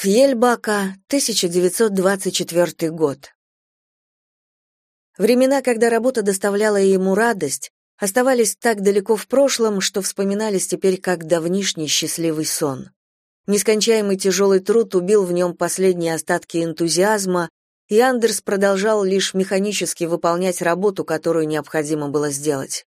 Фьельбака, 1924 год. Времена, когда работа доставляла ему радость, оставались так далеко в прошлом, что вспоминались теперь как давнишний счастливый сон. Нескончаемый тяжелый труд убил в нем последние остатки энтузиазма, и Андерс продолжал лишь механически выполнять работу, которую необходимо было сделать.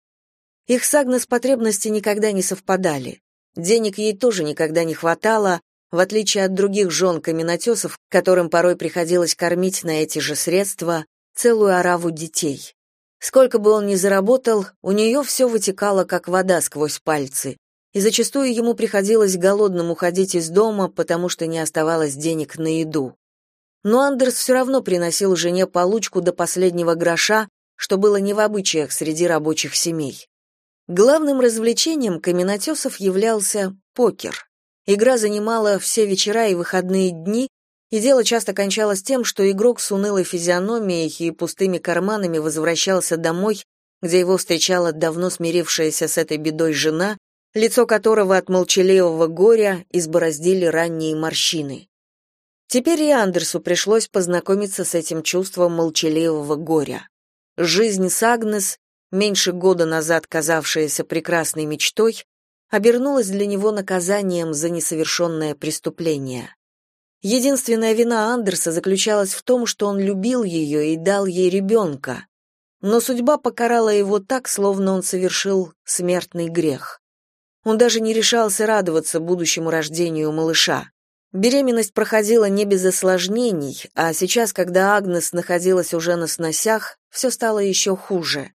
Их с Агнес потребности никогда не совпадали. Денег ей тоже никогда не хватало, в отличие от других жен каменотесов, которым порой приходилось кормить на эти же средства целую ораву детей. Сколько бы он ни заработал, у нее все вытекало, как вода сквозь пальцы, и зачастую ему приходилось голодным уходить из дома, потому что не оставалось денег на еду. Но Андерс все равно приносил жене получку до последнего гроша, что было не в обычаях среди рабочих семей. Главным развлечением каменотесов являлся покер. Игра занимала все вечера и выходные дни, и дело часто кончалось тем, что игрок с унылой физиономией и пустыми карманами возвращался домой, где его встречала давно смирившаяся с этой бедой жена, лицо которого от молчаливого горя избороздили ранние морщины. Теперь и Андерсу пришлось познакомиться с этим чувством молчаливого горя. Жизнь с Агнес, меньше года назад казавшаяся прекрасной мечтой, обернулась для него наказанием за несовершенное преступление. Единственная вина Андерса заключалась в том, что он любил ее и дал ей ребенка. Но судьба покарала его так, словно он совершил смертный грех. Он даже не решался радоваться будущему рождению малыша. Беременность проходила не без осложнений, а сейчас, когда Агнес находилась уже на сносях, все стало еще хуже.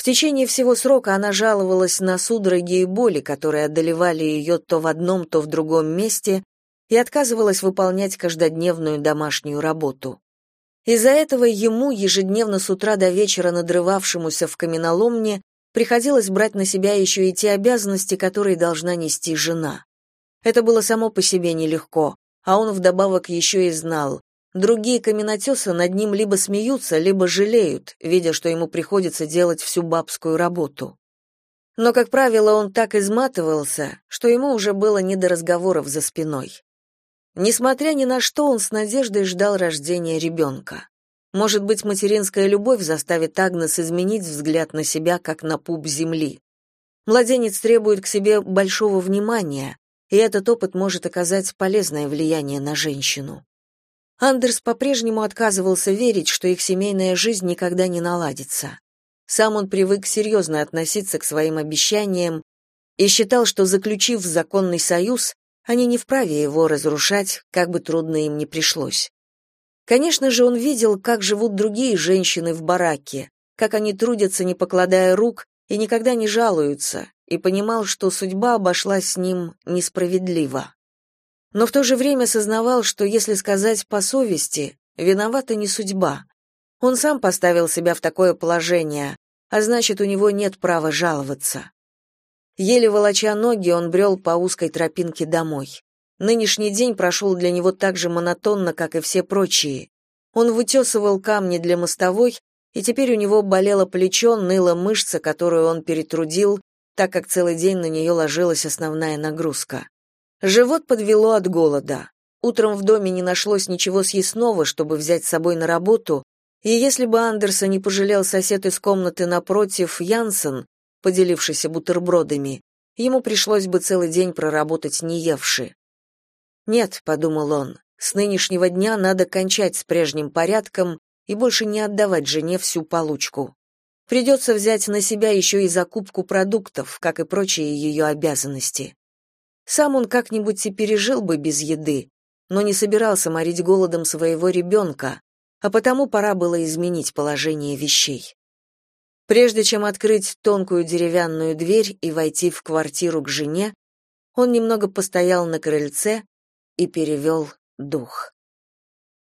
В течение всего срока она жаловалась на судороги и боли, которые одолевали ее то в одном, то в другом месте, и отказывалась выполнять каждодневную домашнюю работу. Из-за этого ему, ежедневно с утра до вечера надрывавшемуся в каменоломне, приходилось брать на себя еще и те обязанности, которые должна нести жена. Это было само по себе нелегко, а он вдобавок еще и знал, Другие каменотесы над ним либо смеются, либо жалеют, видя, что ему приходится делать всю бабскую работу. Но, как правило, он так изматывался, что ему уже было не до разговоров за спиной. Несмотря ни на что, он с надеждой ждал рождения ребенка. Может быть, материнская любовь заставит Агнес изменить взгляд на себя, как на пуп земли. Младенец требует к себе большого внимания, и этот опыт может оказать полезное влияние на женщину. Андерс по-прежнему отказывался верить, что их семейная жизнь никогда не наладится. Сам он привык серьезно относиться к своим обещаниям и считал, что, заключив законный союз, они не вправе его разрушать, как бы трудно им ни пришлось. Конечно же, он видел, как живут другие женщины в бараке, как они трудятся, не покладая рук, и никогда не жалуются, и понимал, что судьба обошлась с ним несправедливо но в то же время сознавал, что, если сказать по совести, виновата не судьба. Он сам поставил себя в такое положение, а значит, у него нет права жаловаться. Еле волоча ноги, он брел по узкой тропинке домой. Нынешний день прошел для него так же монотонно, как и все прочие. Он вытесывал камни для мостовой, и теперь у него болело плечо, ныла мышца, которую он перетрудил, так как целый день на нее ложилась основная нагрузка. Живот подвело от голода. Утром в доме не нашлось ничего съестного, чтобы взять с собой на работу, и если бы Андерса не пожалел сосед из комнаты напротив, Янсен, поделившийся бутербродами, ему пришлось бы целый день проработать не евши. «Нет», — подумал он, — «с нынешнего дня надо кончать с прежним порядком и больше не отдавать жене всю получку. Придется взять на себя еще и закупку продуктов, как и прочие ее обязанности». Сам он как-нибудь и пережил бы без еды, но не собирался морить голодом своего ребенка, а потому пора было изменить положение вещей. Прежде чем открыть тонкую деревянную дверь и войти в квартиру к жене, он немного постоял на крыльце и перевел дух.